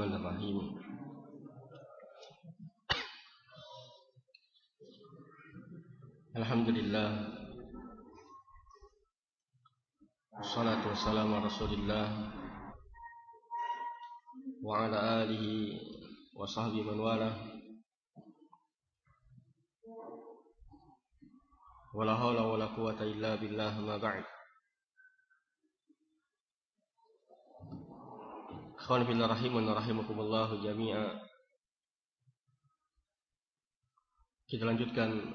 Bismillahirrahmanirrahim. Alhamdulillah. Wassalatu wassalamu ala Rasulillah wa ala alihi wa sahbihi man wala. Wala haula wala quwata illa billah ma ba'd. Ikhwan fillah rahimun rahimakumullah jami'a. Kita lanjutkan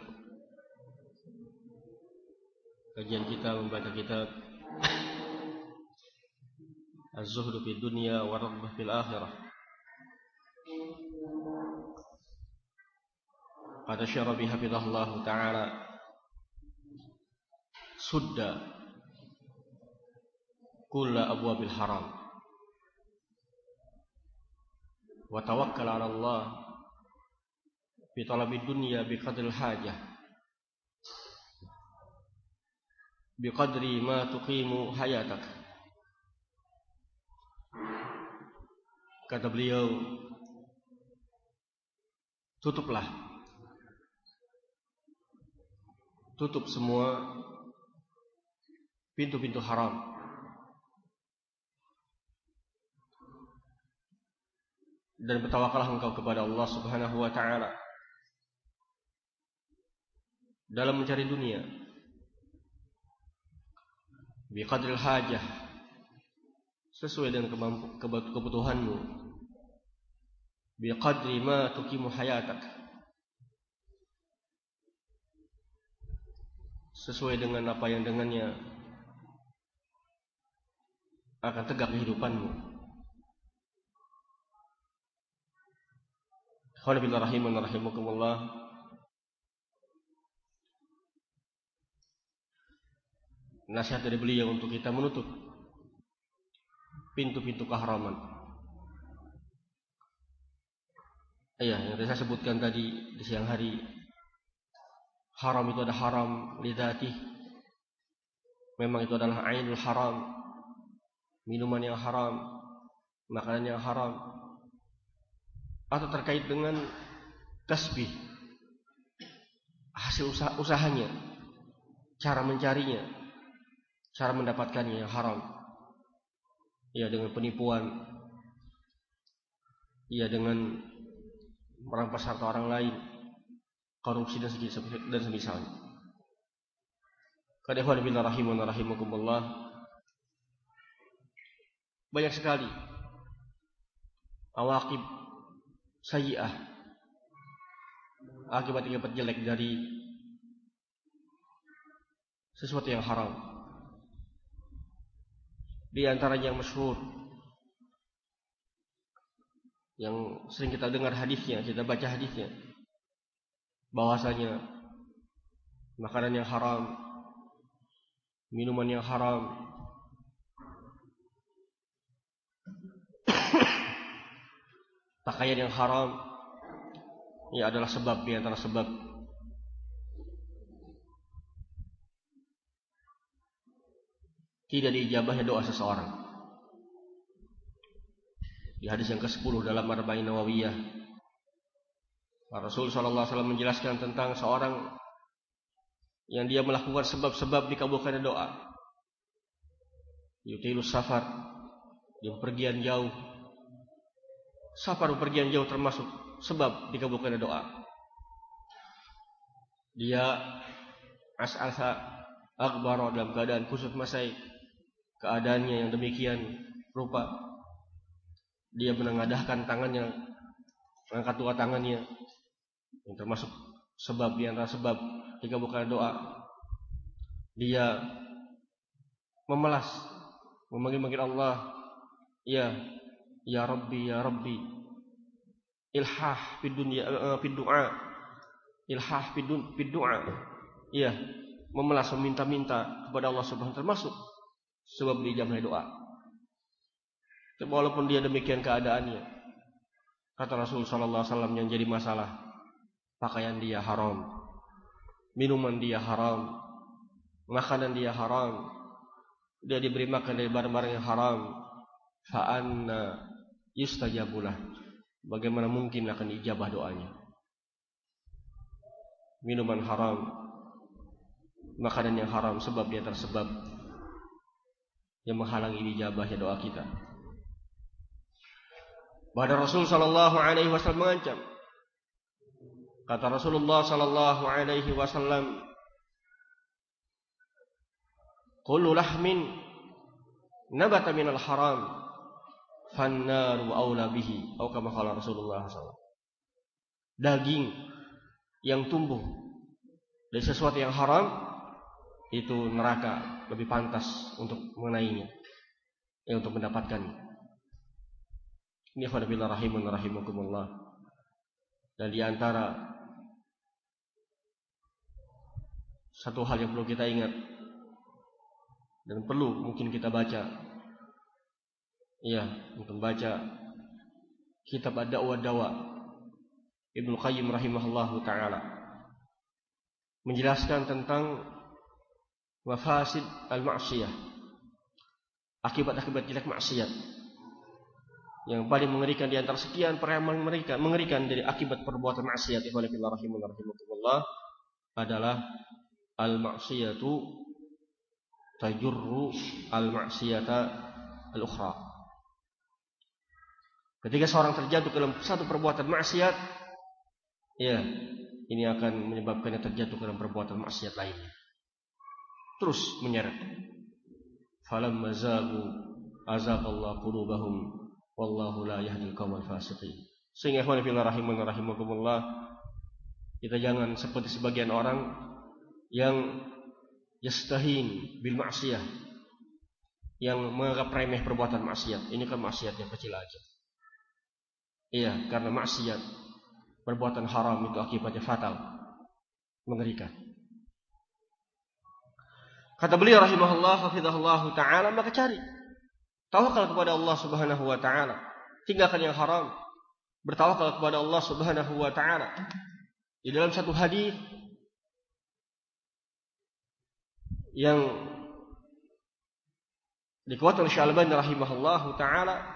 kajian kita membaca kitab Az-Zuhdu fid Dunya wa Raghbah fil Akhirah. Kata Syarabi hafizahullah taala sudda kulla abwabil haram wa tawakkal 'ala Allah fi talabid dunya bi qadril hajah bi qadri ma tuqimu hayatak. Kata beliau tutuplah. Tutup semua pintu-pintu haram dan bertawakallah engkau kepada Allah Subhanahu wa taala. Dalam mencari dunia. Bi qadril hajah. Sesuai dengan kebutuhanmu. Bi qadri ma tuqimu hayatak. Sesuai dengan apa yang dengannya. Akan tegak kehidupanmu Rahimun rahimakumullah Nasihat dari beliau untuk kita menutup Pintu-pintu keharaman Iya, yang saya sebutkan tadi di siang hari Haram itu ada haram lidati Memang itu adalah ainul haram. Minuman yang haram Makanan yang haram atau terkait dengan tasbih. Hasil usaha, usahanya. Cara mencarinya. Cara mendapatkannya yang haram. Ya dengan penipuan. Ya dengan merampas harta orang lain. Korupsi dan dan semisalnya. Kadehwan billah rahimun rahimakumullah. Banyak sekali awakib sayyi'ah akibat-akibat jelek dari sesuatu yang haram. Di antara yang masyhur. Yang sering kita dengar hadisnya kita baca hadisnya. Bahwasanya makanan yang haram minuman yang haram pakaian yang haram ini adalah sebab di antara sebab tidak diijabahnya doa seseorang. Di hadis yang ke-10 dalam Arba'in Nawawiyah Rasul sallallahu alaihi menjelaskan tentang seorang yang dia melakukan sebab-sebab dikabulkannya doa. Yutilu safar, dia pergian jauh, safar pergian jauh termasuk sebab dikabulkannya doa. Dia as'asa akbar dalam keadaan kusut masai. Keadaannya yang demikian rupa. Dia menengadahkan tangannya mengangkat dua tangannya. Yang termasuk sebab di antara sebab dikabulkan doa. Dia memelas memanggil-manggil Allah. Ya Ya Rabbi, Ya Rabbi. Ilhah fid dunya uh, du'a. Ilhah fid, du'a. Iya, memelas meminta-minta kepada Allah Subhanahu wa termasuk sebab dijabah doa. Walaupun dia demikian keadaannya. Kata Rasul sallallahu alaihi wasallam yang jadi masalah pakaian dia haram, minuman dia haram, makanan dia haram, dia diberi makan dari barang-barang yang haram. Fa'anna yustajabulah. Bagaimana mungkin akan dijabah doanya? Minuman haram, makanan yang haram sebab dia tersebab yang menghalangi dijabahnya doa kita. Bahkan Rasul sallallahu alaihi wasallam mengancam. Kata Rasulullah sallallahu alaihi wasallam, "Kullu lahmin nabata minal haram fannaru aula bihi." Atau kama qala Rasulullah sallallahu Daging yang tumbuh dari sesuatu yang haram itu neraka lebih pantas untuk mengenainya, ya untuk mendapatkannya. Ini khawanabillah rahimun rahimakumullah. Dan di antara satu hal yang perlu kita ingat dan perlu mungkin kita baca. Iya, untuk baca kitab Ad-Da'wa Dawa Ibnu Qayyim rahimahullahu taala. Menjelaskan tentang mafasid al-ma'siyah. Akibat-akibat jelek maksiat. Yang paling mengerikan di antara sekian perempuan mereka mengerikan dari akibat perbuatan maksiat. Rahimakumullah. Adalah al maksiyatu tajurru al maksiyata al ukhra ketika seorang terjatuh dalam satu perbuatan maksiat ya ini akan menyebabkannya terjatuh dalam perbuatan maksiat lainnya terus menyeret falam mazagu azaballahu qulubahum Wallahu la yahdil qaumal fasiqin. Sehingga ikhwan fillah rahiman rahimakumullah kita jangan seperti sebagian orang yang yastahin bil ma'siyah yang menganggap remeh perbuatan maksiat. Ini kan maksiat yang kecil aja. Iya, karena maksiat perbuatan haram itu akibatnya fatal, mengerikan. Kata beliau rahimahullah hafizahullah taala maka cari Tawakal kepada Allah Subhanahu wa taala. Tinggalkan yang haram. Bertawakal kepada Allah Subhanahu wa taala. Di dalam satu hadis yang dikuatkan oleh Syalban rahimahullahu taala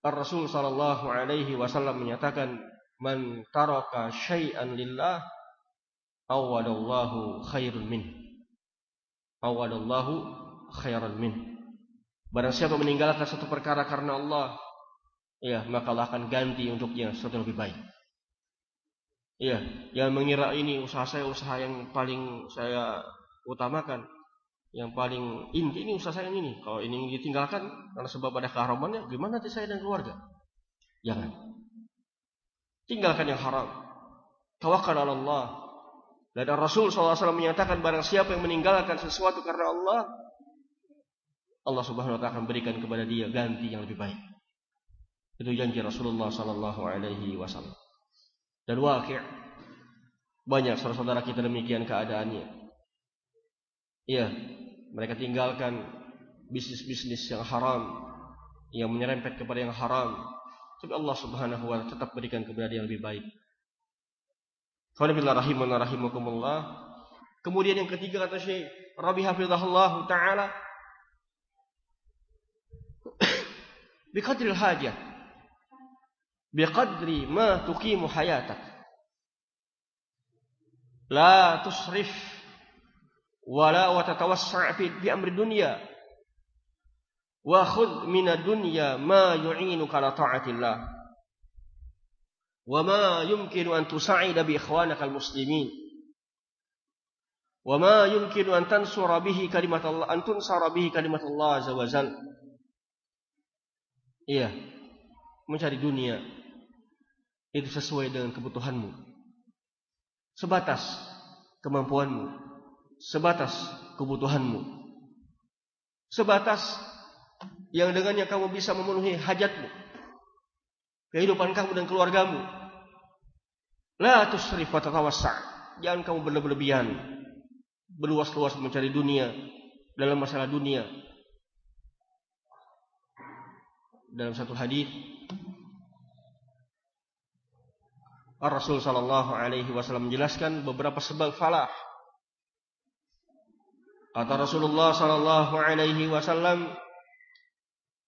Ar-Rasul sallallahu alaihi wasallam menyatakan man taraka syai'an lillah awadallahu khairun min. Awadallahu khairan min. Barang siapa meninggalkan satu perkara karena Allah, ya maka Allah akan ganti untuknya sesuatu yang lebih baik. Ya, yang mengira ini usaha saya usaha yang paling saya utamakan, yang paling inti ini usaha saya ini. Kalau ini ditinggalkan karena sebab ada keharamannya, gimana nanti saya dan keluarga? Jangan. Tinggalkan yang haram. Tawakal Allah. Dan Rasul SAW menyatakan barang siapa yang meninggalkan sesuatu karena Allah, Allah Subhanahu wa taala akan berikan kepada dia ganti yang lebih baik. Itu janji Rasulullah sallallahu alaihi wasallam. Dan wakil banyak saudara-saudara kita demikian keadaannya. Iya, mereka tinggalkan bisnis-bisnis yang haram, yang menyerempet kepada yang haram. Tapi Allah Subhanahu wa taala tetap berikan keberadaan yang lebih baik. Rahimakumullah. Kemudian yang ketiga kata Syekh Rabi Hafizahullah taala biqadril hajah biqadri ma tuqimu hayatak la tusrif wala wa tatawassa' bi amri dunya. Wa khudh min ad-dunya ma yu'inuka ala ta'atillah. Wa ma yumkinu an tusa'ida bi ikhwanaka al-muslimin. Wa ma yumkinu an tansura bihi kalimat Allah an tunsara bihi kalimat Allah azza wa jal. Iya mencari dunia itu sesuai dengan kebutuhanmu. Sebatas kemampuanmu sebatas kebutuhanmu. Sebatas yang dengannya kamu bisa memenuhi hajatmu. Kehidupan kamu dan keluargamu. La tusrif wa Jangan kamu berlebihan. Berluas-luas mencari dunia dalam masalah dunia dalam satu hadis Rasul sallallahu alaihi wasallam menjelaskan beberapa sebab falah. Kata Rasulullah sallallahu alaihi wasallam,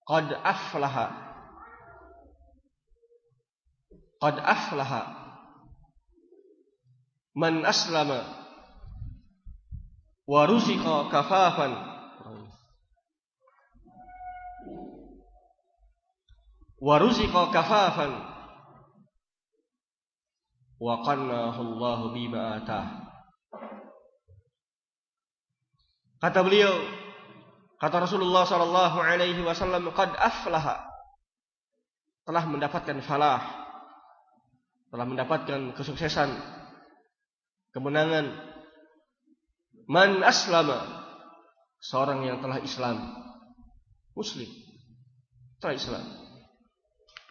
"Qad aflaha. Qad aflaha. Man aslama wa ruziqa kafafan. Wa ruziqa kafafan. Wa qannahu Allah bima atah kata beliau kata Rasulullah sallallahu alaihi wasallam qad aflaha. Telah mendapatkan falah telah mendapatkan kesuksesan kemenangan. Man aslama seorang yang telah Islam muslim telah Islam.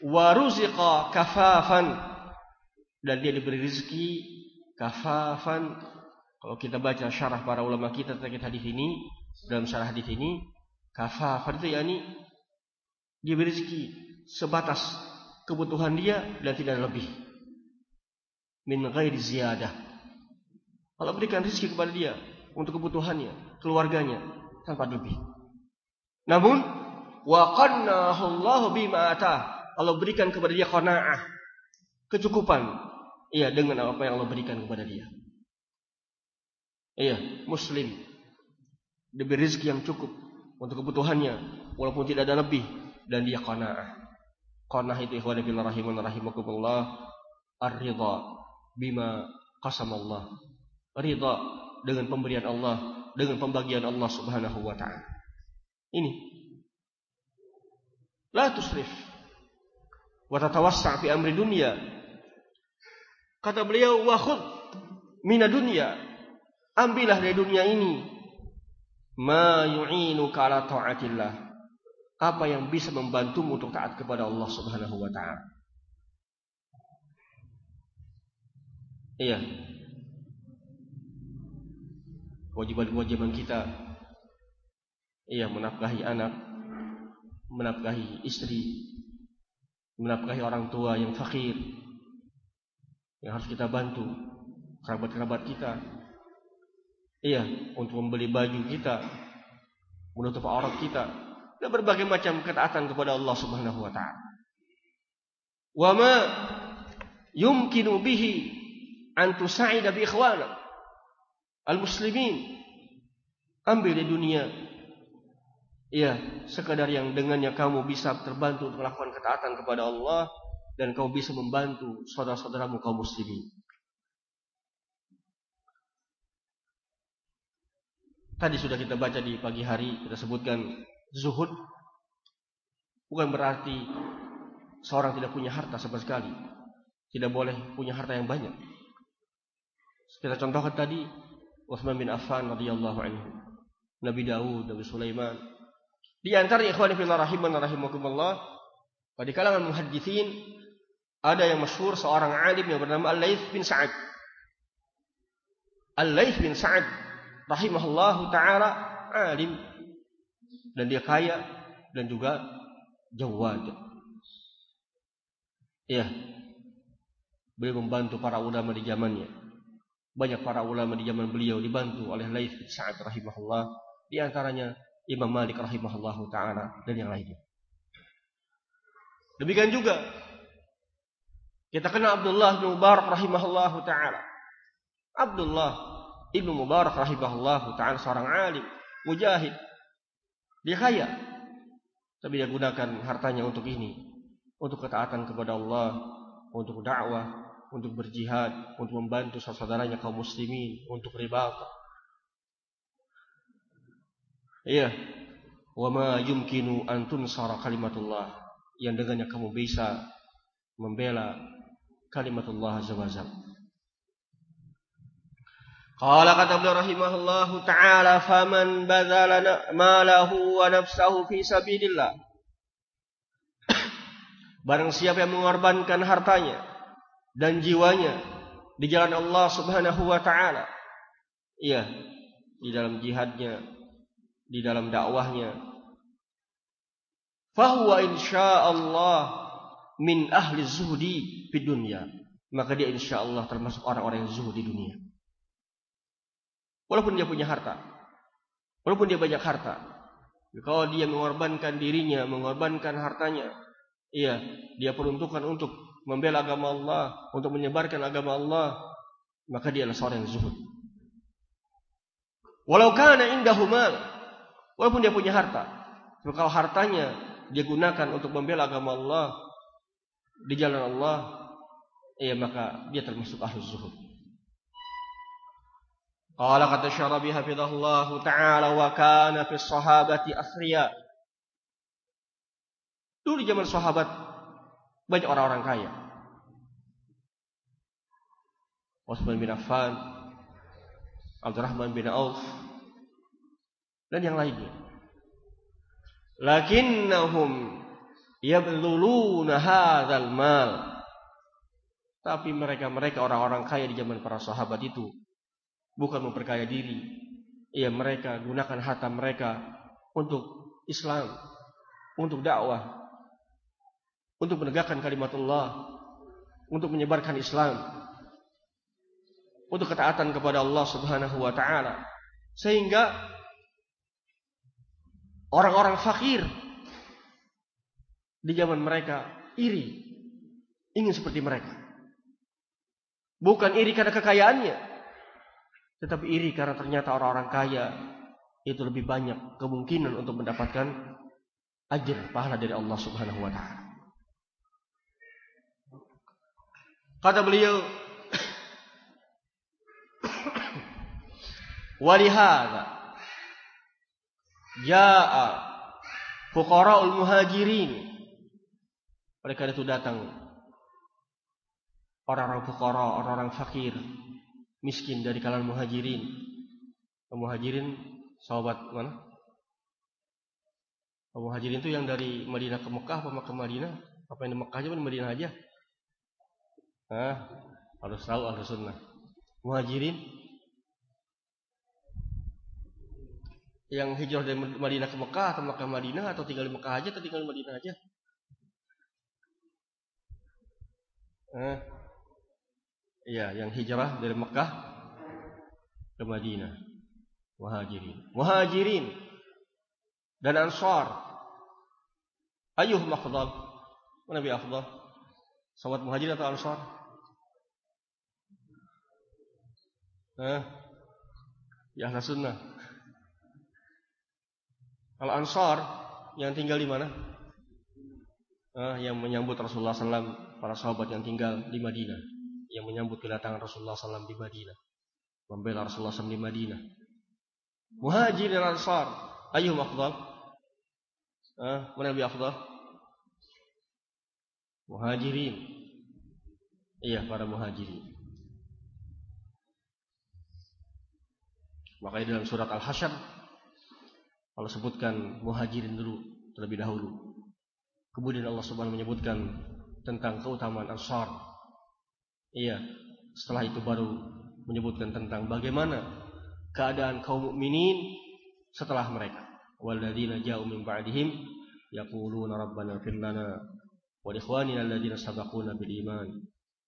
Wa ruziqa kafafan dan dia diberi rezeki kafafan kalau kita baca syarah para ulama kita terkait hadis ini dalam syarah hadis ini kafafan itu yakni diberi rezeki sebatas kebutuhan dia dan tidak lebih min ghairi ziyadah Allah berikan rezeki kepada dia untuk kebutuhannya, keluarganya tanpa lebih. Namun wa qannahu Allah bima. Allah berikan kepada dia qanaah, kecukupan. Iya, dengan apa yang Allah berikan kepada dia. Iya, muslim diberi rezeki yang cukup untuk kebutuhannya walaupun tidak ada lebih dan dia qanaah. Qanaah itu ikhwan fillah rahiman rahimakumullah ar-ridha bima qasama Allah ridha dengan pemberian Allah, dengan pembagian Allah Subhanahu wa taala. Ini. La tusrif wa tatawassa' fi amri dunya. Kata beliau, "Wa khudh min dunya." Ambillah dari dunia ini. Ma yu'inuka ala ta'atillah. Apa yang bisa membantumu untuk taat kepada Allah Subhanahu wa taala. Iya, kewajiban-kewajiban kita. Iya menafkahi anak. Menafkahi istri. Menafkahi orang tua yang fakir yang harus kita bantu. Kerabat-kerabat kita iya untuk membeli baju kita menutup aurat kita dan berbagai macam ketaatan kepada Allah Subhanahu wa taala. Wa ma yumkinu bihi an tusa'ida bi ikhwanak al-muslimin. Ambil di dunia ya sekadar yang dengannya kamu bisa terbantu untuk melakukan ketaatan kepada Allah dan kamu bisa membantu saudara-saudaramu kaum muslimin Tadi sudah kita baca di pagi hari kita sebutkan zuhud bukan berarti seorang tidak punya harta sama sekali. Tidak boleh punya harta yang banyak. Kita contohkan tadi Uthman bin Affan radhiyallahu anhu, Nabi Daud, Nabi Sulaiman. Di antara ikhwan fillah rahiman rahimakumullah, pada kalangan muhadditsin ada yang masyhur seorang alim yang bernama Al-Laits bin Sa'ad. Al-Laits bin Sa'ad rahimahullahu taala alim dan dia kaya dan juga jawad. Iya. Beliau membantu para ulama di zamannya. Banyak para ulama di zaman beliau dibantu oleh Laits bin Sa'ad rahimahullah, di antaranya Imam Malik rahimahullah taala dan yang lainnya. Demikian juga kita kenal Abdullah bin Mubarak rahimahullah taala. Abdullah ibnu Mubarak rahimahullah taala seorang alim, mujahid. Dia kaya, tapi dia gunakan hartanya untuk ini, untuk ketaatan kepada Allah, untuk dakwah, untuk berjihad, untuk membantu saudaranya kaum muslimin, untuk ribat. Iya. Wa ma yumkinu an tunsara kalimatullah yang dengannya kamu bisa membela kalimatullah azza wajalla. Qala kata beliau rahimahullahu taala faman badzala malahu wa nafsahu fi sabilillah Barang siapa yang mengorbankan hartanya dan jiwanya di jalan Allah Subhanahu wa taala. Iya, di dalam jihadnya, di dalam dakwahnya. Fahuwa insyaallah min ahli zuhdi di dunia. Maka dia insyaallah termasuk orang-orang yang zuhud di dunia. Walaupun dia punya harta. Walaupun dia banyak harta. Kalau dia mengorbankan dirinya, mengorbankan hartanya Iya, dia peruntukan untuk membela agama Allah, untuk menyebarkan agama Allah, maka dia adalah seorang yang zuhud. Walau kana indahu mal, walaupun dia punya harta, tapi kalau hartanya dia gunakan untuk membela agama Allah di jalan Allah, iya maka dia termasuk ahli zuhud. Qad asyara biha Allah ta'ala wa kana fi sahabati athriya. Dulu di zaman sahabat banyak orang-orang kaya. Utsman bin Affan, Abdurrahman bin Auf, dan yang lainnya. Lakinnahum yabluluna hadzal mal. Tapi mereka-mereka orang-orang kaya di zaman para sahabat itu bukan memperkaya diri. Ya mereka gunakan harta mereka untuk Islam, untuk dakwah, untuk menegakkan kalimat Allah, untuk menyebarkan Islam, untuk ketaatan kepada Allah Subhanahu wa taala. Sehingga orang-orang fakir di zaman mereka iri, ingin seperti mereka. Bukan iri karena kekayaannya, tetapi iri karena ternyata orang-orang kaya itu lebih banyak kemungkinan untuk mendapatkan ajar pahala dari Allah Subhanahu wa taala. Kata beliau, Walihada jaa fuqara'ul muhajirin. Oleh karena itu datang orang-orang fuqara, orang-orang fakir, miskin dari kalangan muhajirin. Muhajirin sahabat mana? Muhajirin itu yang dari Madinah ke Mekah apa ke Madinah? Apa yang di Mekah aja di Madinah aja? Hah? Harus tahu harus sunnah. Muhajirin yang hijrah dari Madinah ke Mekah atau Mekah Madinah atau tinggal di Mekah aja atau tinggal di Madinah aja? Eh, iya, yang hijrah dari Mekah ke Madinah. Muhajirin. Muhajirin dan Ansar. Ayuh afdal? Mana bi afdal? Sahabat Muhajirin atau Ansar? Eh, ya sunnah. Kalau Ansar yang tinggal di mana? Eh, yang menyambut Rasulullah SAW, para sahabat yang tinggal di Madinah, yang menyambut kedatangan Rasulullah SAW di Madinah, membela Rasulullah SAW di Madinah. Muhajir dan Ansar, ayuh afdal? Eh, mana lebih afdal? Muhajirin. Iya, para muhajirin. Makanya dalam surat Al-Hasyr Allah sebutkan muhajirin dulu terlebih dahulu. Kemudian Allah Subhanahu menyebutkan tentang keutamaan Ansar. Iya, setelah itu baru menyebutkan tentang bagaimana keadaan kaum mukminin setelah mereka. Walladzina ja'u min ba'dihim yaquluna rabbana ighfir lana wa ikhwanina alladzina sabaquna bil iman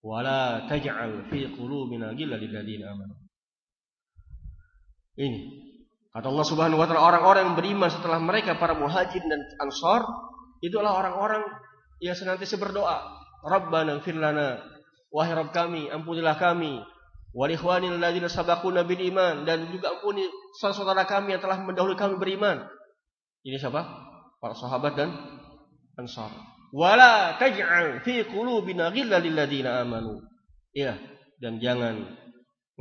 wa la taj'al fi qulubina ghillan lil ladzina amanu. Ini Kata Allah Subhanahu wa taala orang-orang yang beriman setelah mereka para muhajir dan ansor itu adalah orang-orang yang senantiasa berdoa, Rabbana ighfir lana, wahai Rabb kami, ampunilah kami, wa ikhwanil ladzina sabaquna bil iman dan juga ampuni saudara kami yang telah mendahului kami beriman. Ini siapa? Para sahabat dan ansar. Wala taj'al fi qulubina ghillan lil ladzina amanu. Ya, dan jangan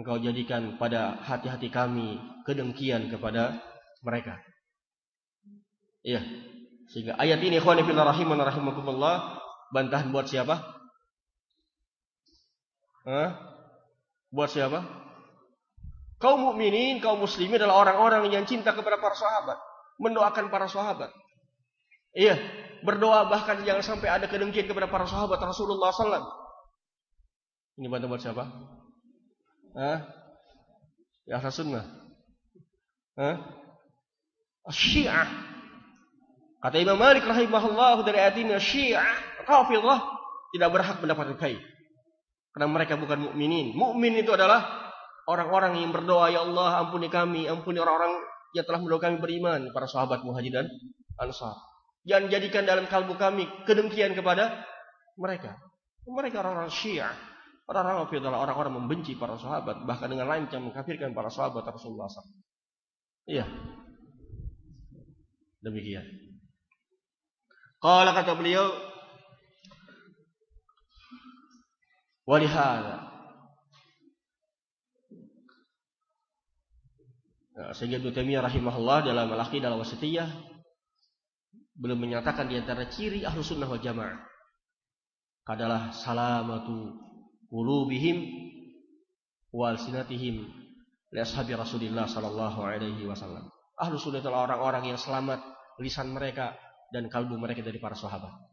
engkau jadikan pada hati-hati kami kedengkian kepada mereka. Iya. Sehingga ayat ini ikhwani fillah rahiman rahimakumullah bantahan buat siapa? Hah? Buat siapa? Kaum mukminin, kaum muslimin adalah orang-orang yang cinta kepada para sahabat, mendoakan para sahabat. Iya, berdoa bahkan jangan sampai ada kedengkian kepada para sahabat Rasulullah SAW. Ini bantuan buat siapa? Hah? Ya ahli sunnah. Hah? Syiah. Kata Imam Malik rahimahullah dari ayat ini Syiah, Rafidhah tidak berhak mendapatkan kait. Karena mereka bukan mukminin. Mukmin itu adalah orang-orang yang berdoa, ya Allah ampuni kami, ampuni orang-orang yang telah mendahului kami beriman, para sahabat muhajir dan ansar. Jangan jadikan dalam kalbu kami kedengkian kepada mereka. Mereka orang-orang Syiah, orang-orang adalah orang-orang membenci para sahabat, bahkan dengan lancang mengkafirkan para sahabat Rasulullah SAW. Iya. Demikian. Kalau kata beliau, walihada. Nah, sehingga Ibnu Taimiyah rahimahullah dalam Al-Aqidah Al-Wasitiyah belum menyatakan di antara ciri ahlu sunnah wal jamaah adalah salamatu qulubihim wal sinatihim li ashabi Rasulillah sallallahu alaihi wasallam. Ahlu sunnah adalah orang-orang yang selamat lisan mereka dan kalbu mereka dari para sahabat.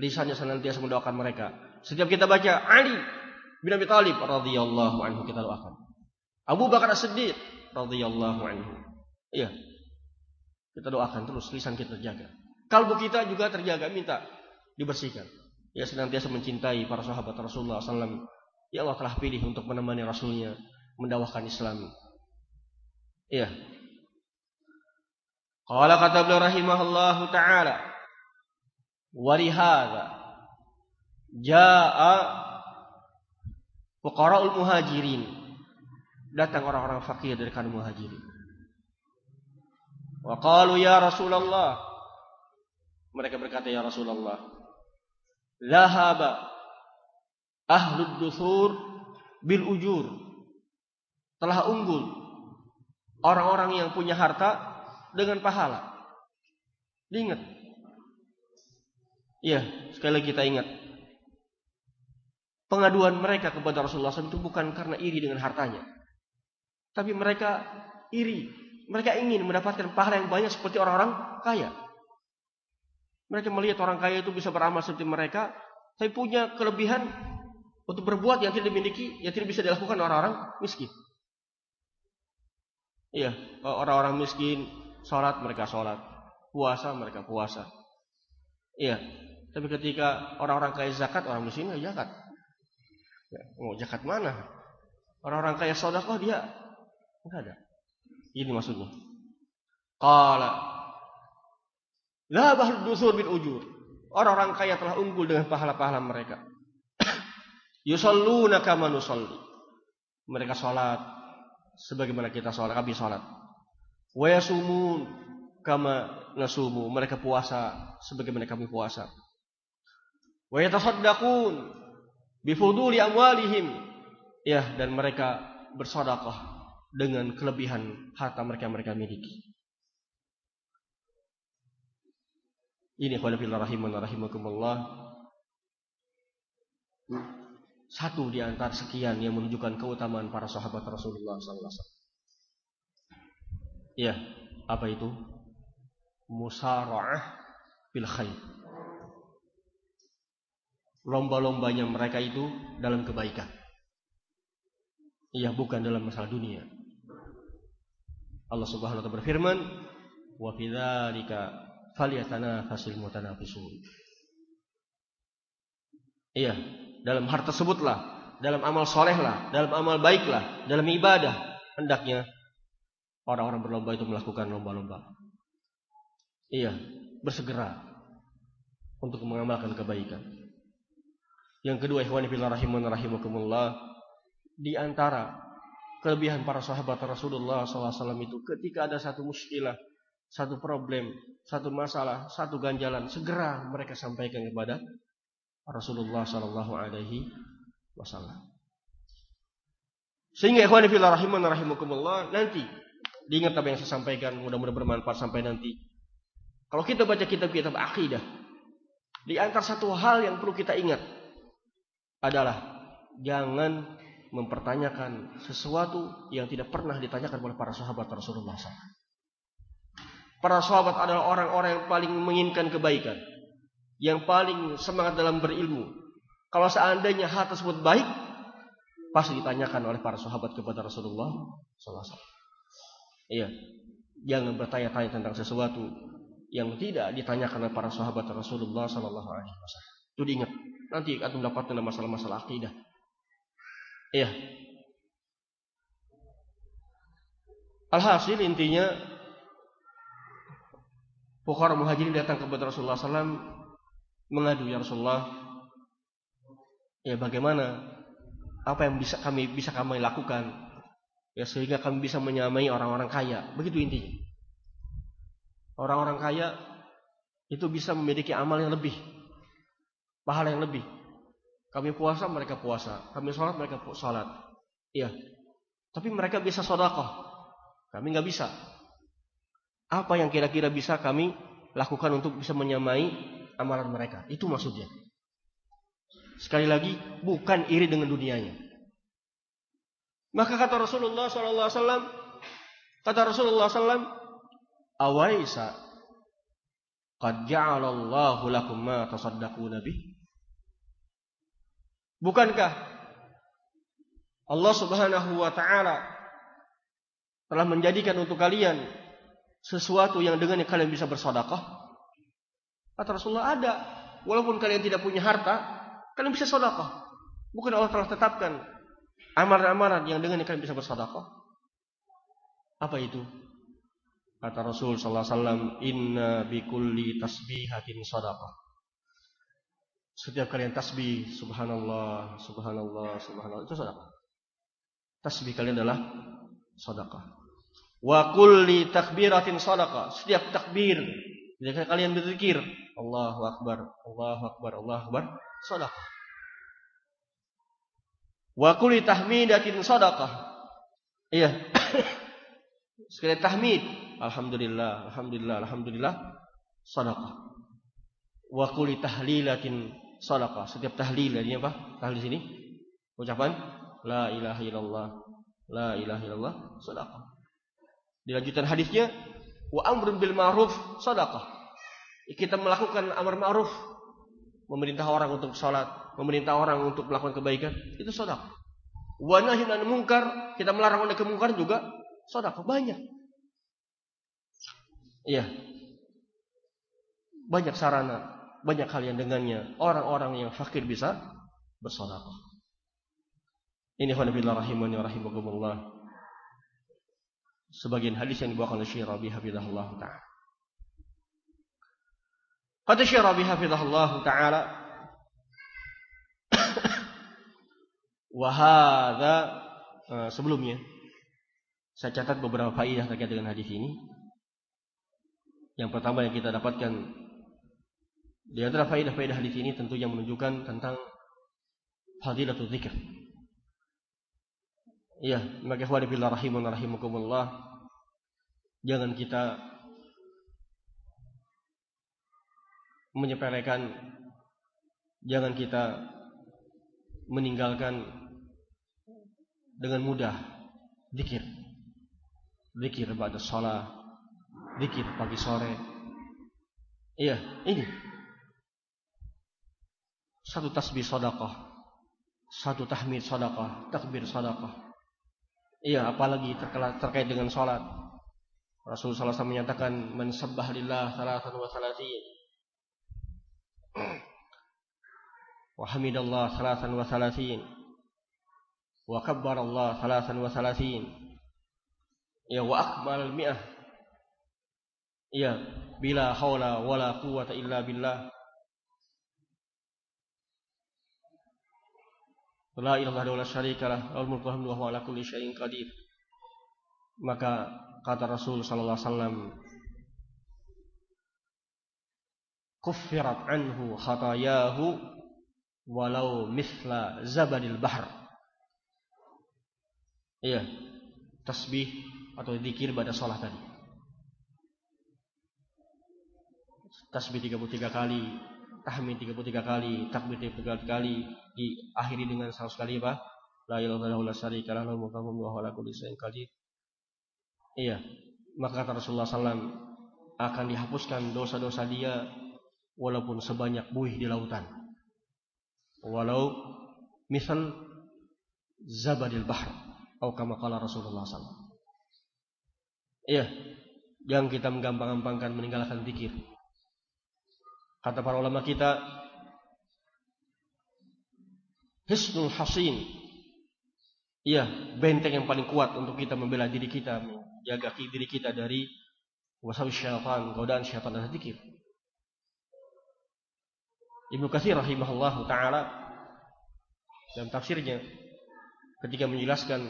Lisannya senantiasa mendoakan mereka. Setiap kita baca Ali bin Abi Thalib radhiyallahu anhu kita doakan. Abu Bakar As-Siddiq radhiyallahu anhu. Iya, kita doakan terus lisan kita terjaga. Kalbu kita juga terjaga, minta dibersihkan. Ya senantiasa mencintai para sahabat Rasulullah SAW. Ya Allah telah pilih untuk menemani Rasulnya mendakwahkan Islam. Iya. Qala kata beliau rahimahullah taala walihada jaa fuqara'ul muhajirin datang orang-orang fakir dari kalangan muhajirin Wa qalu ya Rasulullah. Mereka berkata ya Rasulullah. Lahaba ahlud dusur bil ujur. Telah unggul orang-orang yang punya harta dengan pahala. Diingat. Iya, sekali lagi kita ingat. Pengaduan mereka kepada Rasulullah SAW itu bukan karena iri dengan hartanya. Tapi mereka iri mereka ingin mendapatkan pahala yang banyak seperti orang-orang kaya. Mereka melihat orang kaya itu bisa beramal seperti mereka, tapi punya kelebihan untuk berbuat yang tidak dimiliki, yang tidak bisa dilakukan orang-orang miskin. Iya, orang-orang miskin sholat mereka sholat, puasa mereka puasa. Iya, tapi ketika orang-orang kaya zakat, orang miskin nggak zakat. Ya, mau zakat mana? Orang-orang kaya sodakoh dia nggak ada. Ini maksudnya. Qala La dusur bin ujur. Orang-orang kaya telah unggul dengan pahala-pahala mereka. Yusalluna kama nusalli. Mereka salat sebagaimana kita salat, kami salat. Wa yasumun kama nasumu. Mereka puasa sebagaimana kami puasa. Wa yatasaddaqun bifuduli amwalihim. Ya, dan mereka bersedekah dengan kelebihan harta mereka yang mereka miliki. Ini khawalifillah rahiman rahimakumullah. Satu di antara sekian yang menunjukkan keutamaan para sahabat Rasulullah SAW. Ya, apa itu? Musara'ah bil khair. Lomba-lombanya mereka itu dalam kebaikan. Iya, bukan dalam masalah dunia. Allah Subhanahu wa taala berfirman, "Wa fi dzalika falyatanafasul mutanafisun." Iya, dalam hal tersebutlah, dalam amal solehlah, dalam amal baiklah, dalam ibadah hendaknya orang-orang berlomba itu melakukan lomba-lomba. Iya, bersegera untuk mengamalkan kebaikan. Yang kedua, ikhwan fillah rahimun rahimakumullah, di antara kelebihan para sahabat Rasulullah SAW itu ketika ada satu muskilah, satu problem, satu masalah, satu ganjalan, segera mereka sampaikan kepada Rasulullah Sallallahu Alaihi Wasallam. Sehingga ikhwan fillah rahiman rahimakumullah nanti diingat apa yang saya sampaikan mudah-mudahan bermanfaat sampai nanti. Kalau kita baca kitab-kitab akidah, di antara satu hal yang perlu kita ingat adalah jangan mempertanyakan sesuatu yang tidak pernah ditanyakan oleh para sahabat Rasulullah SAW. Para sahabat adalah orang-orang yang paling menginginkan kebaikan, yang paling semangat dalam berilmu. Kalau seandainya hal tersebut baik, pasti ditanyakan oleh para sahabat kepada Rasulullah SAW. Iya, jangan bertanya-tanya tentang sesuatu yang tidak ditanyakan oleh para sahabat Rasulullah SAW. Itu diingat. Nanti akan mendapatkan masalah-masalah akidah. Iya. Alhasil intinya Fuqara muhajirin datang kepada Rasulullah SAW mengadu ya Rasulullah ya bagaimana? Apa yang bisa kami bisa kami lakukan? Ya sehingga kami bisa menyamai orang-orang kaya. Begitu intinya. Orang-orang kaya itu bisa memiliki amal yang lebih pahala yang lebih. Kami puasa mereka puasa. Kami sholat mereka sholat. Iya. Tapi mereka bisa sodakoh kami nggak bisa. Apa yang kira-kira bisa kami lakukan untuk bisa menyamai amalan mereka? Itu maksudnya. Sekali lagi, bukan iri dengan dunianya. Maka kata Rasulullah wasallam, kata Rasulullah sallam, "Awaisa qad ja'ala Allahu lakum ma tasaddaquna bih?" Bukankah Allah Subhanahu wa taala telah menjadikan untuk kalian sesuatu yang dengan kalian bisa bersedekah? Kata Rasulullah ada, walaupun kalian tidak punya harta, Kalian bisa sedekah. Bukan Allah telah tetapkan amaran-amaran yang dengan kalian bisa bersedekah. Apa itu? Kata Rasul sallallahu alaihi wasallam, "Inna bikulli tasbihatin sadaqah." Setiap kalian tasbih, subhanallah, subhanallah, subhanallah, itu sedekah. Tasbih kalian adalah sedekah. Wa kulli takbiratin sadaqah. Setiap takbir, jika kalian berzikir, Allahu akbar, Allahu akbar, Allahu akbar, sedekah. Wa kulli tahmidatin sadaqah. Iya. Sekali tahmid, alhamdulillah, alhamdulillah, alhamdulillah, sedekah. Wa kulli tahlilatin sadaqah. Setiap tahlil ini apa? Tahlil sini ucapan la ilaha illallah, la ilaha illallah, sedekah. Dilanjutkan hadisnya wa amrun bil ma'ruf sadaqah. Kita melakukan amar ma'ruf memerintah orang untuk sholat, memerintah orang untuk melakukan kebaikan, itu sedekah. Wa nahyi mungkar, kita melarang oleh kemungkaran juga sedekah banyak. Iya. Banyak sarana, banyak hal yang dengannya orang-orang yang fakir bisa bersedekah. Ini khanabillah rahimani rahimakumullah. Sebagian hadis yang dibawakan oleh Syekh Rabi Hafizahullah Ta'ala. Qad asyara biha fidahullah taala wa hadza eh, sebelumnya saya catat beberapa faidah terkait dengan hadis ini. Yang pertama yang kita dapatkan di antara faidah-faidah hadis ini tentu yang menunjukkan tentang fadilatul zikr. Iya, maka ikhwan fillah rahimun rahimakumullah. Jangan kita menyepelekan jangan kita meninggalkan dengan mudah zikir zikir pada sholat zikir pagi sore iya ini satu tasbih sodakoh. Satu tahmid sodakoh. Takbir sodakoh. Iya, apalagi terkait dengan sholat. Rasulullah SAW menyatakan, Man sabbah lillah salatan wa salatin. Wa hamidallah salatan wa salatin. Wa kabbarallah salatan wa salatin. Ya, wa akmal mi'ah. Ya, bila hawla wa quwata illa billah. La ilaha illallah syarikalah al mulku hamdu wa ala kulli syai'in qadir. Maka kata Rasul sallallahu alaihi wasallam Kuffirat anhu khatayahu walau mithla zabadil bahr. Iya, tasbih atau zikir pada sholat tadi. Tasbih 33 kali, tahmid 33 kali, takbir 33 kali, diakhiri dengan 100 kali apa? La ilaha illallah syarika lahu wa ala kulli syai'in qadir. Iya, maka kata Rasulullah SAW akan dihapuskan dosa-dosa dia walaupun sebanyak buih di lautan. Walau misal zabadil bahr atau kama kala Rasulullah SAW. Iya, jangan kita menggampang-gampangkan meninggalkan zikir. Kata para ulama kita, hisnul hasin. Iya, benteng yang paling kuat untuk kita membela diri kita, menjaga diri kita dari Wasawi syaitan, godaan syaitan adalah zikir. Ibnu Katsir rahimahullah taala dalam tafsirnya ketika menjelaskan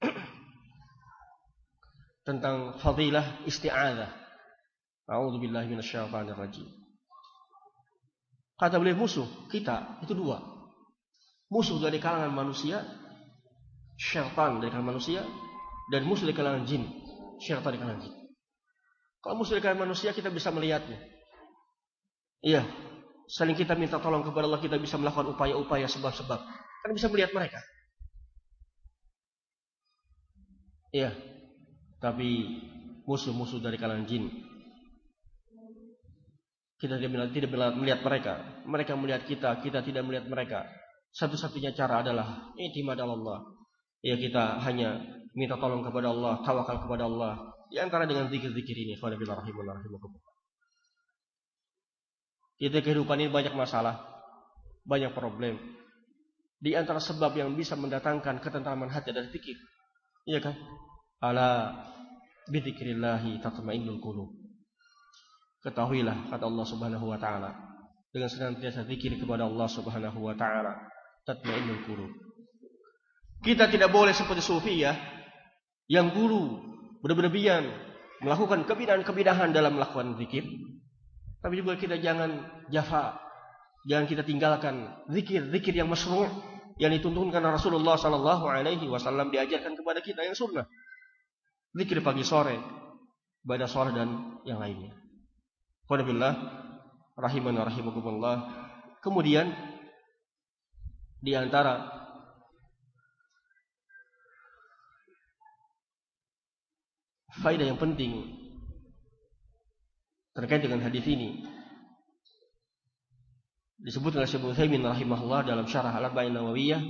tentang fadilah isti'adzah. A'udzubillahi minasyaitonir rajim. Kata beliau musuh kita itu dua. Musuh dari kalangan manusia, syaitan dari kalangan manusia, dan musuh dari kalangan jin, syaitan dari kalangan jin. Kalau musuh dari kalangan manusia kita bisa melihatnya. Iya, saling kita minta tolong kepada Allah, kita bisa melakukan upaya-upaya sebab-sebab. Kan bisa melihat mereka. Iya, tapi musuh-musuh dari kalangan jin kita tidak melihat mereka. Mereka melihat kita, kita tidak melihat mereka. Satu-satunya cara adalah itimad Allah. Ya kita hanya minta tolong kepada Allah, tawakal kepada Allah. Di antara dengan zikir-zikir ini, Kita kehidupan ini banyak masalah, banyak problem. Di antara sebab yang bisa mendatangkan ketentraman hati adalah zikir. Iya kan? Ala bidzikrillahi tatma'innul qulub. Ketahuilah kata Allah Subhanahu wa taala dengan senantiasa zikir kepada Allah Subhanahu wa taala tatmainnul qulub. Kita tidak boleh seperti sufi ya yang guru berlebihan melakukan kebidahan-kebidahan dalam melakukan zikir. Tapi juga kita jangan jafa, jangan kita tinggalkan zikir-zikir yang masyru' yang dituntunkan Rasulullah sallallahu alaihi wasallam diajarkan kepada kita yang sunnah. Zikir pagi sore, ibadah sore dan yang lainnya. Qadabillah wa rahimakumullah. Kemudian di antara faedah yang penting terkait dengan hadis ini disebut oleh Syekh Utsaimin rahimahullah dalam syarah Al-Arba'in Nawawiyah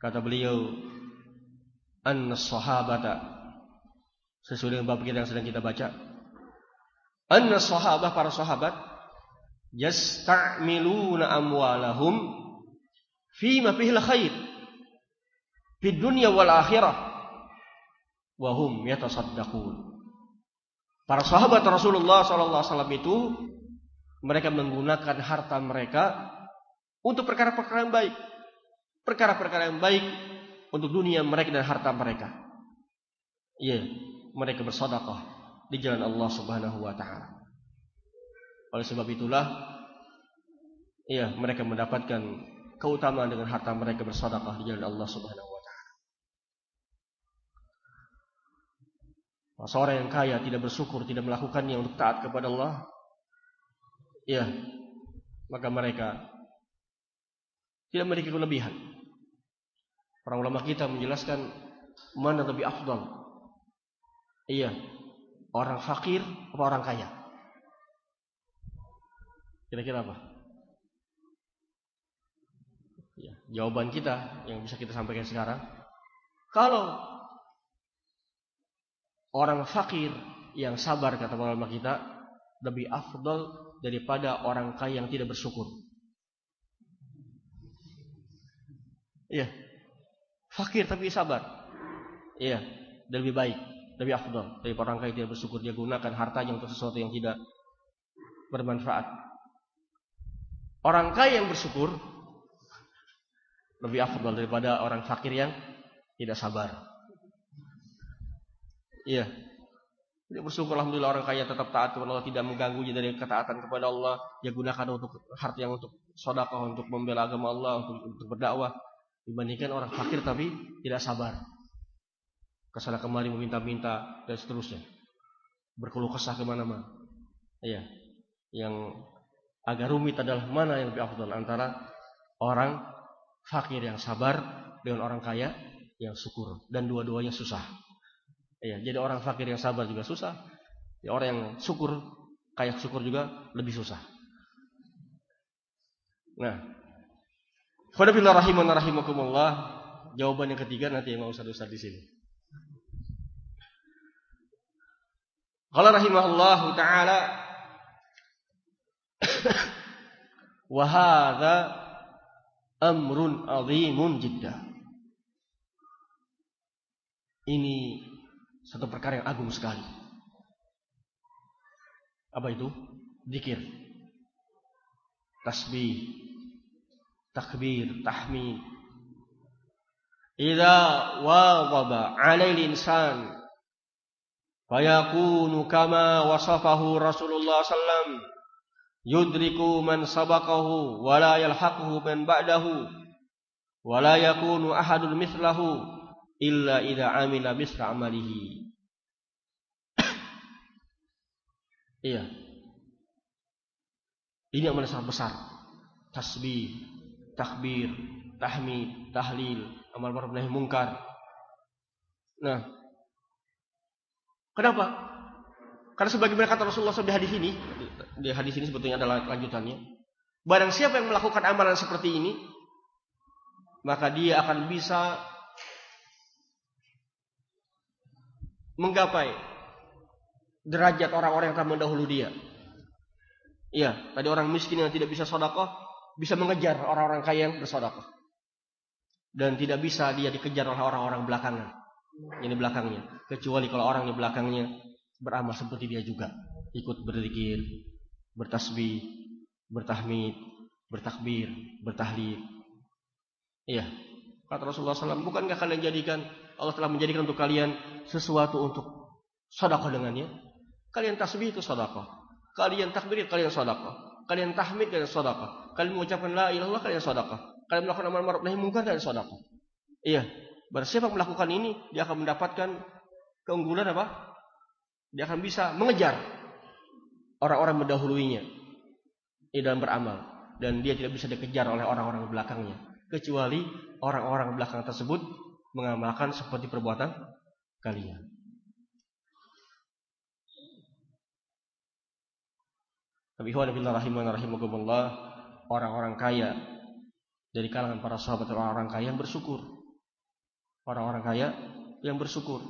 kata beliau an sahabata sesuai dengan bab kita yang sedang kita baca anna sahabah para sahabat yasta'miluna amwalahum fi ma fihi khair fi dunya wal akhirah wa hum yatasaddaqun Para sahabat Rasulullah sallallahu alaihi wasallam itu mereka menggunakan harta mereka untuk perkara-perkara yang baik. Perkara-perkara yang baik untuk dunia mereka dan harta mereka. Iya, mereka bersedekah di jalan Allah Subhanahu wa taala. Oleh sebab itulah ya mereka mendapatkan keutamaan dengan harta mereka bersedekah di jalan Allah Subhanahu wa taala. Seorang yang kaya tidak bersyukur, tidak melakukannya untuk taat kepada Allah, ya, maka mereka tidak memiliki kelebihan. Para ulama kita menjelaskan mana lebih afdal. Iya, Orang fakir apa orang kaya? Kira-kira apa? Ya, jawaban kita yang bisa kita sampaikan sekarang. Kalau orang fakir yang sabar kata ulama kita lebih afdal daripada orang kaya yang tidak bersyukur. Iya. Fakir tapi sabar. Iya, lebih baik lebih afdal orang kaya tidak bersyukur dia gunakan hartanya untuk sesuatu yang tidak bermanfaat. Orang kaya yang bersyukur lebih afdal daripada orang fakir yang tidak sabar. Iya. Dia bersyukur alhamdulillah orang kaya tetap taat kepada Allah, tidak mengganggunya dari ketaatan kepada Allah. Dia gunakan untuk harta yang untuk sedekah, untuk membela agama Allah, untuk, untuk berdakwah dibandingkan orang fakir tapi tidak sabar ke sana kemari meminta-minta dan seterusnya. Berkeluh kesah ke mana-mana. Iya. Yang agak rumit adalah mana yang lebih afdal antara orang fakir yang sabar dengan orang kaya yang syukur dan dua-duanya susah. Iya, jadi orang fakir yang sabar juga susah. Ya, orang yang syukur kaya syukur juga lebih susah. Nah, Qadabillah rahiman rahimakumullah. Jawaban yang ketiga nanti yang mau usah-usah di sini. Qala rahimahullah taala wa hadza amrun azimun jidda. Ini satu perkara yang agung sekali. Apa itu? Dikir. Tasbih. Takbir. Tahmid. Idza wadaba 'alai insan fayakunu kama wasafahu Rasulullah sallam yudriku man sabaqahu wa la yalhaquhu man ba'dahu mithlahu illa amalihi Iya. Ini amal sangat besar. Tasbih, takbir, tahmid, tahlil, amal ma'ruf nahi mungkar. Nah, kenapa? Karena sebagaimana kata Rasulullah SAW di hadis ini, di hadis ini sebetulnya adalah lanjutannya. Barang siapa yang melakukan amalan seperti ini, maka dia akan bisa menggapai derajat orang-orang yang telah mendahulu dia. Iya, tadi orang miskin yang tidak bisa sodakoh bisa mengejar orang-orang kaya yang bersodakoh. Dan tidak bisa dia dikejar oleh orang-orang belakangan. Ini belakangnya. Kecuali kalau orang di belakangnya beramal seperti dia juga. Ikut berzikir, bertasbih, bertahmid, bertakbir, bertahlil. Iya. Kata Rasulullah SAW, bukankah kalian jadikan Allah telah menjadikan untuk kalian sesuatu untuk sodakoh dengannya? Kalian tasbih itu sedekah. Kalian takbir kalian sedekah. Kalian tahmid kalian sedekah. Kalian mengucapkan la ilaha kalian sedekah. Kalian melakukan amal ma'ruf nahi munkar kalian sedekah. Iya. Barang siapa melakukan ini, dia akan mendapatkan keunggulan apa? Dia akan bisa mengejar orang-orang mendahuluinya di dalam beramal dan dia tidak bisa dikejar oleh orang-orang belakangnya kecuali orang-orang belakang tersebut mengamalkan seperti perbuatan kalian. Tapi orang-orang kaya dari kalangan para sahabat orang-orang kaya yang bersyukur. Orang-orang kaya yang bersyukur.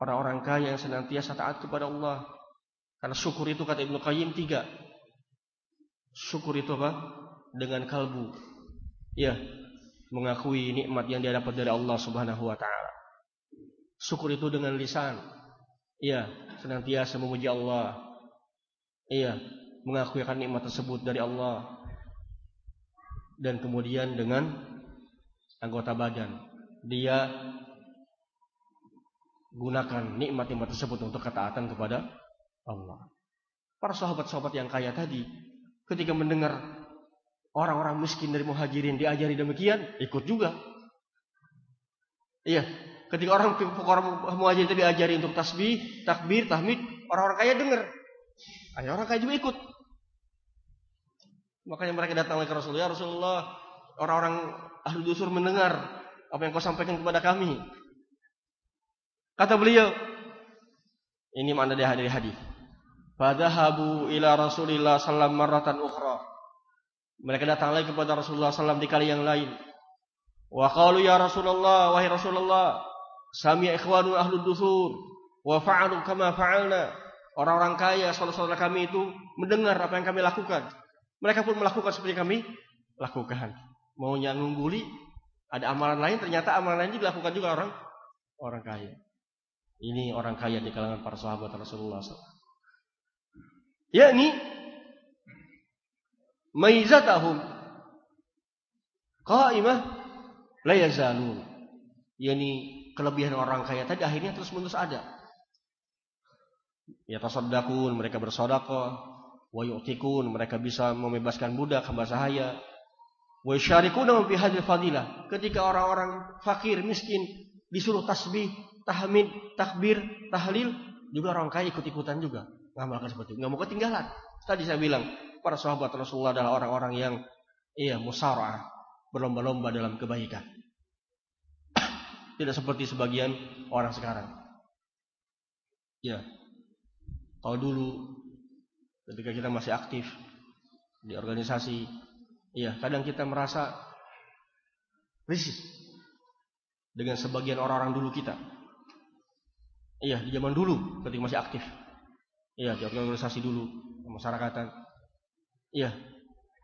Orang-orang kaya yang senantiasa taat kepada Allah. Karena syukur itu kata Ibnu Qayyim tiga. Syukur itu apa? Dengan kalbu. Ya, mengakui nikmat yang dia dapat dari Allah Subhanahu wa taala. Syukur itu dengan lisan. Iya, senantiasa memuji Allah. Iya, mengakui akan nikmat tersebut dari Allah dan kemudian dengan anggota badan dia gunakan nikmat-nikmat tersebut untuk ketaatan kepada Allah. Para sahabat-sahabat yang kaya tadi ketika mendengar orang-orang miskin dari muhajirin diajari demikian, ikut juga. Iya, ketika orang orang muhajirin itu diajari untuk tasbih, takbir, tahmid, orang-orang kaya dengar. Ayo orang kaya juga ikut. Makanya mereka datang ke Rasulullah, ya Rasulullah, orang-orang ahli dusur mendengar apa yang kau sampaikan kepada kami. Kata beliau, ini makna dari hadis. Fadhahabu ila Rasulillah sallam marratan ukhra. Mereka datang lagi kepada Rasulullah sallam di kali yang lain. Wa qalu ya Rasulullah, wahai Rasulullah, sami ikhwanu ahli dusur wa fa'alu kama fa'alna. Orang-orang kaya, saudara-saudara kami itu mendengar apa yang kami lakukan. Mereka pun melakukan seperti kami lakukan. Maunya ngumpuli, ada amalan lain, ternyata amalan lain juga dilakukan juga orang orang kaya. Ini orang kaya di kalangan para sahabat Rasulullah SAW. Yakni maizatahum qaimah la yazalun. Yani kelebihan orang kaya tadi akhirnya terus menerus ada. Ya tasaddaqun, mereka bersedekah, wa yu'tikun mereka bisa membebaskan budak hamba sahaya fi fadilah. Ketika orang-orang fakir miskin disuruh tasbih tahmid takbir tahlil juga orang kaya ikut-ikutan juga. Ngamalkan seperti itu. Nggak mau ketinggalan. Tadi saya bilang para sahabat Rasulullah adalah orang-orang yang iya musarah berlomba-lomba dalam kebaikan. Tidak seperti sebagian orang sekarang. Ya. Kalau dulu ketika kita masih aktif di organisasi, iya kadang kita merasa risih dengan sebagian orang-orang dulu kita. Iya, di zaman dulu ketika masih aktif. Iya, di organisasi dulu, masyarakatan. Iya.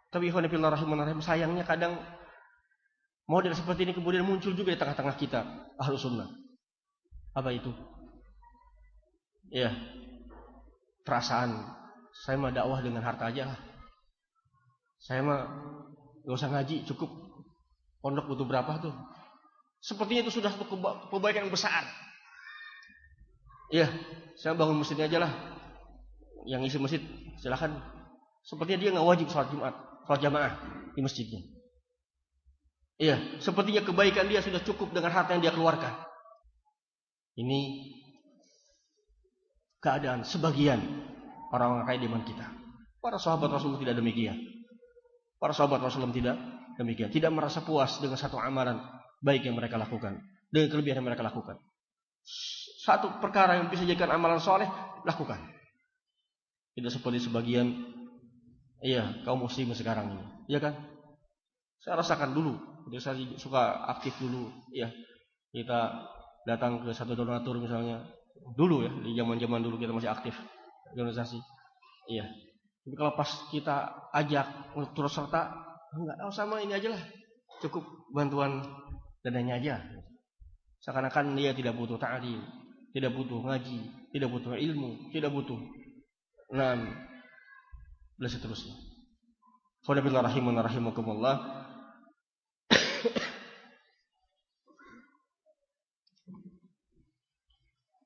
Tapi ikhwan fillah rahimanirrahim sayangnya kadang model seperti ini kemudian muncul juga di tengah-tengah kita, ahlu sunnah. Apa itu? ya perasaan saya mah dakwah dengan harta aja lah. Saya mah gak usah ngaji, cukup pondok butuh berapa tuh? Sepertinya itu sudah kebaikan besar. Iya, saya bangun masjidnya aja lah. Yang isi masjid silahkan. Sepertinya dia nggak wajib sholat Jumat, sholat jamaah di masjidnya. Iya, sepertinya kebaikan dia sudah cukup dengan harta yang dia keluarkan. Ini keadaan sebagian orang-orang kaya di kita. Para sahabat Rasulullah tidak demikian. Para sahabat Rasulullah tidak demikian. Tidak merasa puas dengan satu amalan baik yang mereka lakukan. Dengan kelebihan yang mereka lakukan. Satu perkara yang bisa jadikan amalan soleh, lakukan. Tidak seperti sebagian iya kaum muslim sekarang ini. Iya kan? Saya rasakan dulu. Saya suka aktif dulu. Iya. Kita datang ke satu donatur misalnya. Dulu ya, di zaman-zaman dulu kita masih aktif organisasi. Iya. Tapi kalau pas kita ajak untuk terus serta, enggak, oh sama ini aja lah. Cukup bantuan dananya aja. Seakan-akan dia tidak butuh ta'lim, tidak butuh ngaji, tidak butuh ilmu, tidak butuh enam dan seterusnya. Qadabillah rahimun rahimakumullah.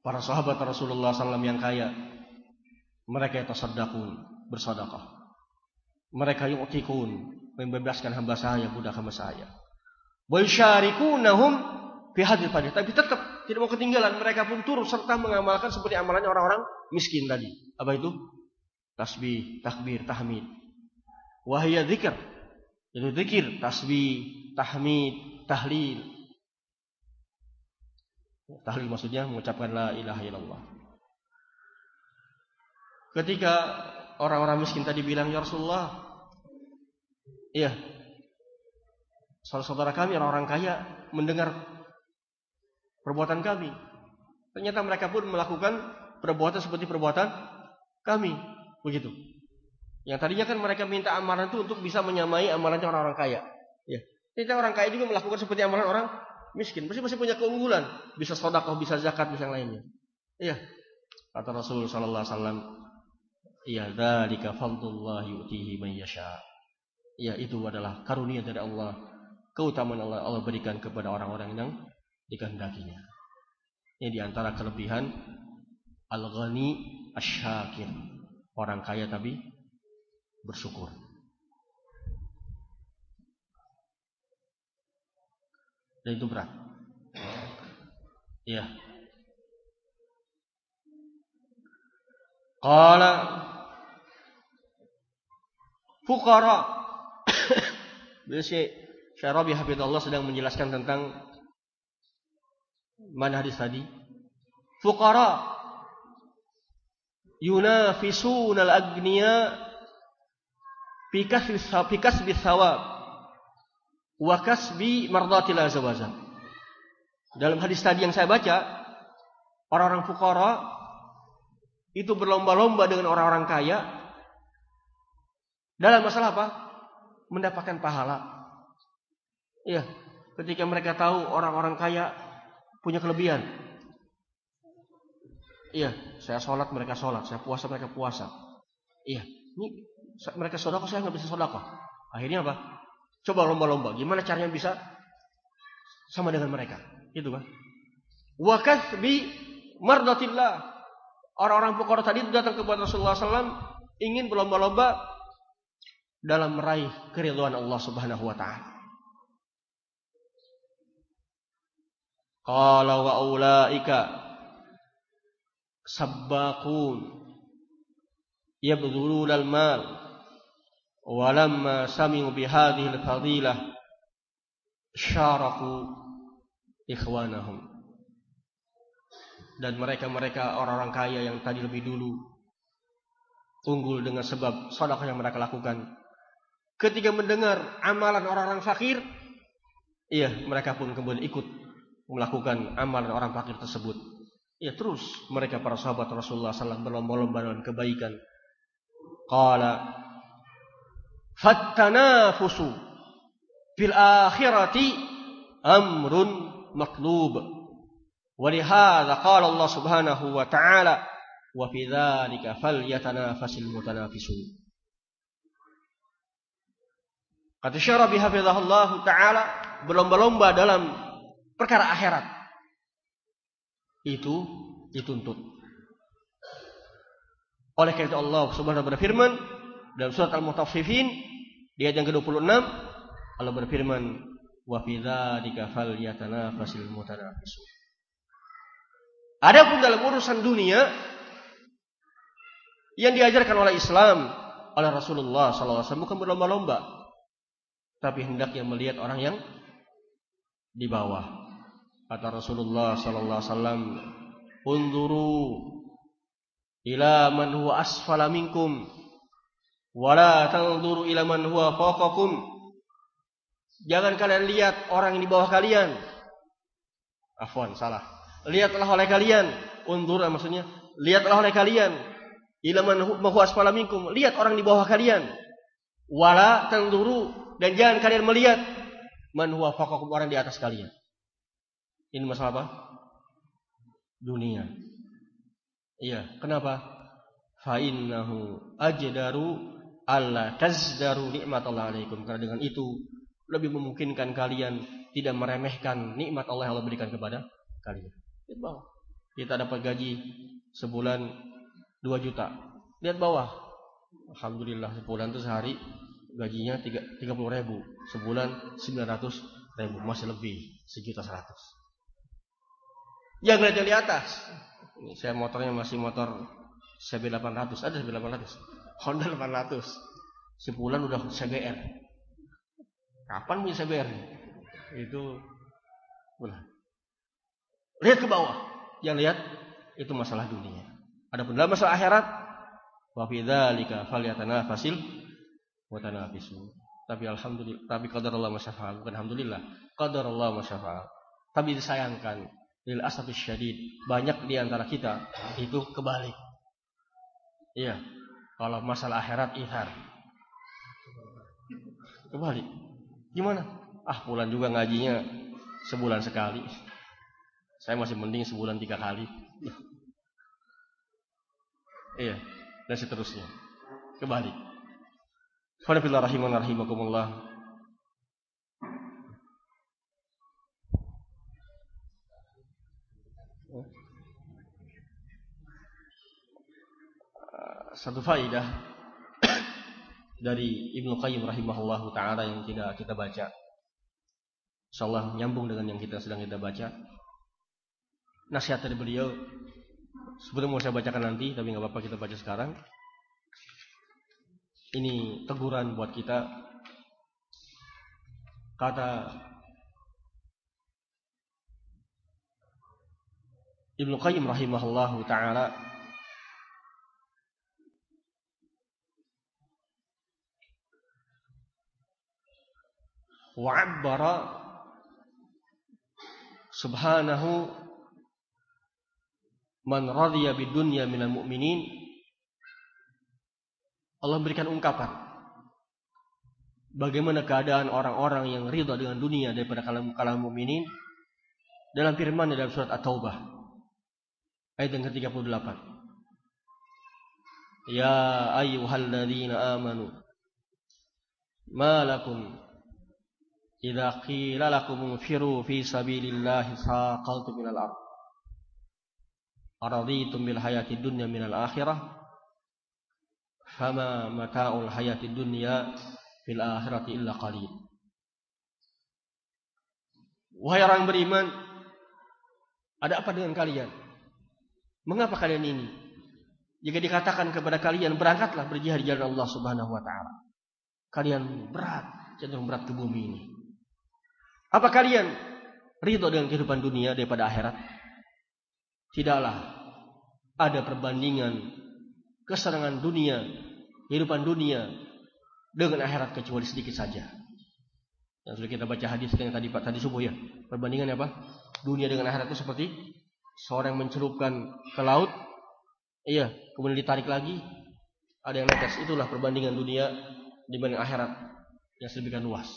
Para sahabat Rasulullah SAW yang kaya mereka yang tasaddaqun, bersedekah. Mereka yang utikun, membebaskan hamba saya, budak hamba saya. Wa yusyarikunahum fi hadil. Tapi tetap tidak mau ketinggalan. Mereka pun turut serta mengamalkan seperti amalannya orang-orang miskin tadi. Apa itu? Tasbih, takbir, tahmid. Wahia zikir. Itu zikir, tasbih, tahmid, tahlil. Tahlil maksudnya mengucapkan la ilaha illallah. Ketika orang-orang miskin tadi bilang, Ya Rasulullah, iya, saudara-saudara kami, orang-orang kaya, mendengar perbuatan kami. Ternyata mereka pun melakukan perbuatan seperti perbuatan kami. Begitu. Yang tadinya kan mereka minta amalan itu untuk bisa menyamai amalannya orang-orang kaya. Ya. Ternyata orang kaya juga melakukan seperti amalan orang miskin. Pasti masih punya keunggulan. Bisa sodakoh, bisa zakat, bisa yang lainnya. Iya. Kata Rasulullah Wasallam, Ya dzalika fadlullah yu'tihi man yasha. Ya itu adalah karunia dari Allah. Keutamaan Allah Allah berikan kepada orang-orang yang dikehendakinya. Ini di antara kelebihan al-ghani asyakir. Orang kaya tapi bersyukur. Dan itu berat. Ya. Qala Fukara. Beliau Syarabi Hafidullah sedang menjelaskan tentang mana hadis tadi. Fukara yunafisun al-agniya fi kasbi fi kasbi thawab wa kasbi mardatil azwajah. Dalam hadis tadi yang saya baca, orang-orang fukara itu berlomba-lomba dengan orang-orang kaya dalam masalah apa? Mendapatkan pahala. Iya, ketika mereka tahu orang-orang kaya punya kelebihan. Iya, saya sholat mereka sholat, saya puasa mereka puasa. Iya, ini mereka sodako saya nggak bisa sodako. Akhirnya apa? Coba lomba-lomba. Gimana caranya bisa sama dengan mereka? Itu kan? Wakas bi mardatillah. Orang-orang pokok tadi datang kepada Rasulullah SAW ingin berlomba-lomba dalam meraih keridhaan Allah Subhanahu wa taala. Qala wa ulaika sabbaqun yabdhuluna al-mal wa lamma sami'u bi hadhihi al-fadilah syaraku ikhwanahum dan mereka-mereka orang-orang kaya yang tadi lebih dulu unggul dengan sebab sedekah yang mereka lakukan Ketika mendengar amalan orang-orang fakir, iya mereka pun kemudian ikut melakukan amalan orang fakir tersebut. Iya terus mereka para sahabat Rasulullah SAW berlomba-lomba dengan kebaikan. Qala fattanafusu fil akhirati amrun matlub. Walihada qala Allah Subhanahu wa taala wa fi dzalika falyatanafasil mutanafisun. Kata Syarabi hafizahullah taala berlomba-lomba dalam perkara akhirat. Itu dituntut. Oleh karena itu Allah Subhanahu wa berfirman dalam surat Al-Mutaffifin di ayat yang ke-26 Allah berfirman wa fi dzalika falyatanafasil mutanafisun. Adapun dalam urusan dunia yang diajarkan oleh Islam oleh Rasulullah SAW bukan berlomba-lomba, tapi hendaknya melihat orang yang di bawah. Kata Rasulullah sallallahu alaihi wasallam, "Unzuru ila man huwa asfala minkum wa la tanzuru ila man huwa fawqakum." Jangan kalian lihat orang yang di bawah kalian. Afwan, salah. Lihatlah oleh kalian. Unzur maksudnya, lihatlah oleh kalian. Ila man huwa asfala minkum. Lihat orang di bawah kalian. Wala tanzuru dan jangan kalian melihat man huwa orang di atas kalian. Ini masalah apa? Dunia. Iya, kenapa? Fa innahu ajdaru alla tazdaru nikmatullah alaikum. Karena dengan itu lebih memungkinkan kalian tidak meremehkan nikmat Allah yang Allah berikan kepada kalian. Lihat bawah. Kita dapat gaji sebulan 2 juta. Lihat bawah. Alhamdulillah sebulan itu sehari gajinya 30 ribu. Sebulan 900 ribu. Masih lebih sejuta seratus. Yang lihat di atas. Ini saya motornya masih motor CB 800 ada CB 800 Honda 800 sebulan udah CBR kapan punya CBR itu udah lihat ke bawah. Yang lihat itu masalah dunia. Adapun dalam masalah akhirat wa fi dzalika falyatanafasil wa tanafisu. Tapi alhamdulillah, tapi qadar Allah masyafa'a, bukan alhamdulillah. Qadar Allah masyafa'a. Tapi disayangkan, lil asafi syadid, banyak di antara kita itu kebalik. Iya. Kalau masalah akhirat ihar. Kebalik. Gimana? Ah, pulang juga ngajinya sebulan sekali. Saya masih mending sebulan tiga kali. Iya, dan seterusnya. Kebalik. Qanafillah rahiman rahimakumullah. Satu faidah dari Ibnu Qayyim rahimahullah taala yang tidak kita baca. Insyaallah nyambung dengan yang kita sedang kita baca. Nasihat dari beliau sebelum mau saya bacakan nanti tapi nggak apa-apa kita baca sekarang. Ini teguran buat kita. Kata Ibnu Qayyim rahimahullahu taala وعبر subhanahu man radhiya bidunya minal mu'minin Allah berikan ungkapan. Bagaimana keadaan orang-orang yang ridha dengan dunia daripada kalam kalam mukminin? Dalam firman dalam surat At-Taubah ayat yang ke-38. Ya ayyuhalladzina amanu ma lakum idza qila lakum infiru fi sabilillahi saqaltum minal ardh araditum bil hayati dunya minal akhirah fama mata'ul hayati dunya fil akhirati illa qalil. Wahai orang beriman, ada apa dengan kalian? Mengapa kalian ini? Jika dikatakan kepada kalian berangkatlah berjihad di jalan Allah Subhanahu wa taala. Kalian berat, cenderung berat ke bumi ini. Apa kalian ridho dengan kehidupan dunia daripada akhirat? Tidaklah ada perbandingan kesenangan dunia kehidupan dunia dengan akhirat kecuali sedikit saja. Yang sudah kita baca hadis yang tadi Pak tadi subuh ya. Perbandingannya apa? Dunia dengan akhirat itu seperti seorang mencelupkan ke laut, iya, kemudian ditarik lagi, ada yang netes. Itulah perbandingan dunia dibanding akhirat yang sedemikian luas.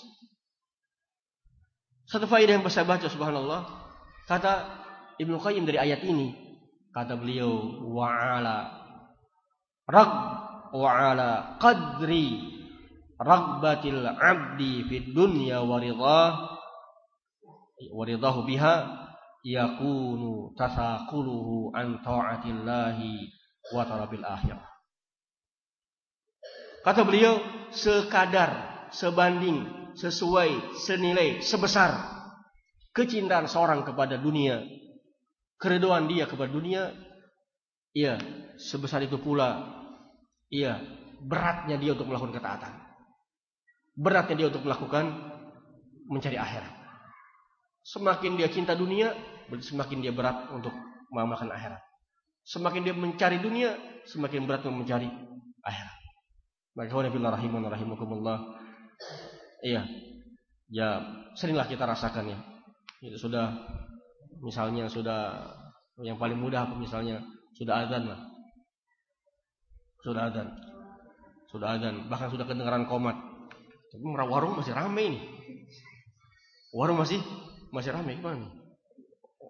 Satu faedah yang saya baca subhanallah, kata Ibnu Qayyim dari ayat ini, Kata beliau, wa'ala rag wa'ala qadri ragbatil abdi fid dunya wa ridah wa ridahu biha yakunu tasaquluhu an ta'atillahi wa tarabil akhirah. Kata beliau, sekadar, sebanding, sesuai, senilai, sebesar kecintaan seorang kepada dunia, keriduan dia kepada dunia, iya, sebesar itu pula, iya, beratnya dia untuk melakukan ketaatan. Beratnya dia untuk melakukan mencari akhirat. Semakin dia cinta dunia, semakin dia berat untuk mengamalkan akhirat. Semakin dia mencari dunia, semakin berat untuk mencari akhirat. Maka billah rahimun rahimakumullah. Iya. Ya, seringlah kita rasakan ya. Itu sudah misalnya sudah yang paling mudah misalnya sudah azan lah. Sudah azan. Sudah azan, bahkan sudah kedengaran komat. Tapi warung masih ramai ini. Warung masih masih ramai gimana?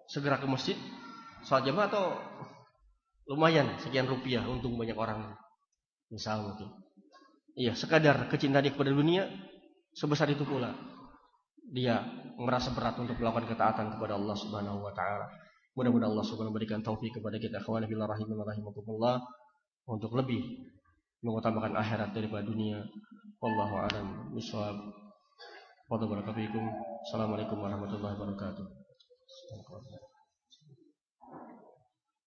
Segera ke masjid salat jamaah atau lumayan sekian rupiah untung banyak orang. Misal mungkin. Iya, sekadar kecintaan dia kepada dunia sebesar itu pula dia merasa berat untuk melakukan ketaatan kepada Allah Subhanahu wa taala. Mudah-mudahan Allah Subhanahu berikan taufik kepada kita ikhwan fillah rahimakumullah untuk lebih mengutamakan akhirat daripada dunia. Wallahu a'lam bishawab. Wa Assalamualaikum warahmatullahi wabarakatuh.